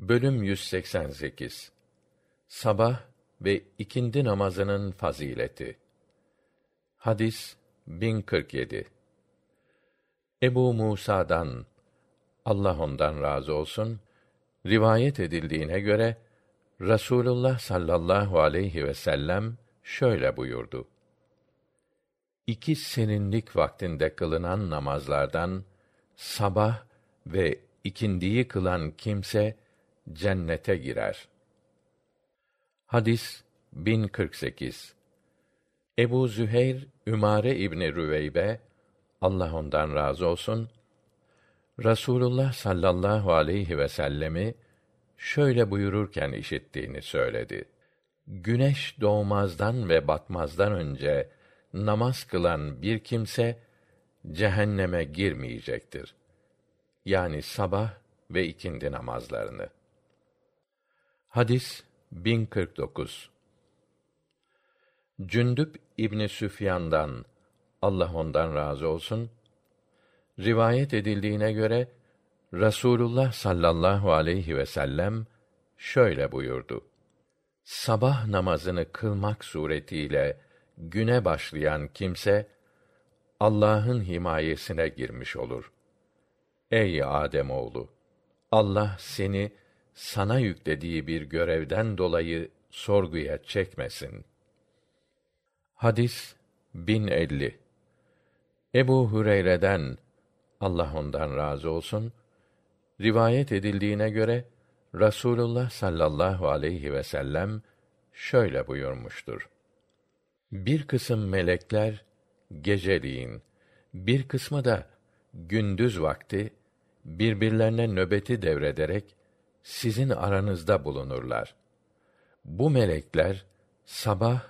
Bölüm 188 Sabah ve ikindi namazının fazileti. Hadis 1047. Ebu Musa'dan Allah ondan razı olsun rivayet edildiğine göre Rasulullah sallallahu aleyhi ve sellem şöyle buyurdu. İki seninlik vaktinde kılınan namazlardan sabah ve ikindiyi kılan kimse cennete girer. Hadis 1048. Ebu Züheyr Ümare İbni Rüveybe Allah ondan razı olsun Rasulullah sallallahu aleyhi ve sellemi şöyle buyururken işittiğini söyledi. Güneş doğmazdan ve batmazdan önce namaz kılan bir kimse cehenneme girmeyecektir. Yani sabah ve ikindi namazlarını. Hadis 1049 Cündüp İbni Süfyan'dan Allah ondan razı olsun rivayet edildiğine göre Rasulullah sallallahu aleyhi ve sellem şöyle buyurdu. Sabah namazını kılmak suretiyle güne başlayan kimse Allah'ın himayesine girmiş olur. Ey Adem oğlu, Allah seni sana yüklediği bir görevden dolayı sorguya çekmesin. Hadis 1050 Ebu Hüreyre'den Allah ondan razı olsun rivayet edildiğine göre Rasulullah sallallahu aleyhi ve sellem şöyle buyurmuştur. Bir kısım melekler geceliğin, bir kısmı da gündüz vakti birbirlerine nöbeti devrederek sizin aranızda bulunurlar. Bu melekler sabah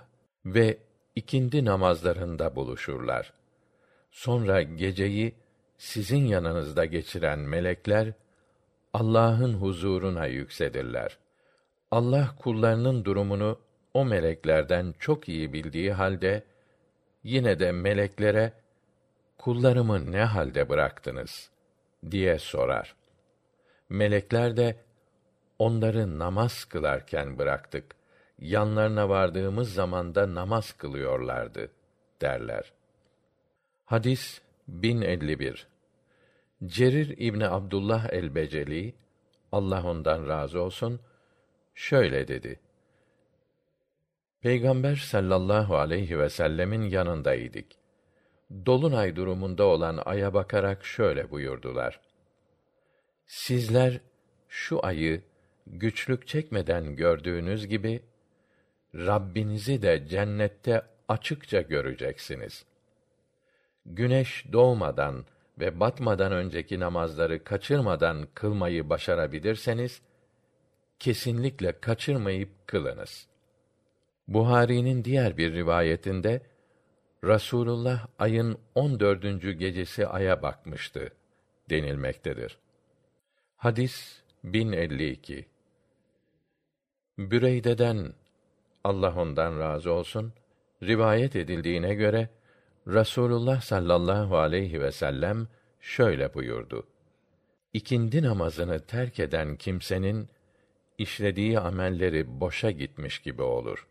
ve ikindi namazlarında buluşurlar. Sonra geceyi sizin yanınızda geçiren melekler Allah'ın huzuruna yükselirler. Allah kullarının durumunu o meleklerden çok iyi bildiği halde yine de meleklere kullarımı ne halde bıraktınız diye sorar. Melekler de onları namaz kılarken bıraktık. Yanlarına vardığımız zamanda namaz kılıyorlardı derler. Hadis 1051. Cerir İbni Abdullah el-Beceli Allah ondan razı olsun şöyle dedi. Peygamber sallallahu aleyhi ve sellemin yanındaydık. Dolunay durumunda olan aya bakarak şöyle buyurdular. Sizler şu ayı güçlük çekmeden gördüğünüz gibi Rabbinizi de cennette açıkça göreceksiniz. Güneş doğmadan ve batmadan önceki namazları kaçırmadan kılmayı başarabilirseniz kesinlikle kaçırmayıp kılınız. Buhari'nin diğer bir rivayetinde Rasulullah ayın on dördüncü gecesi aya bakmıştı denilmektedir. Hadis 1052 Büreyde'den Allah ondan razı olsun rivayet edildiğine göre Rasulullah sallallahu aleyhi ve sellem şöyle buyurdu. İkindi namazını terk eden kimsenin işlediği amelleri boşa gitmiş gibi olur.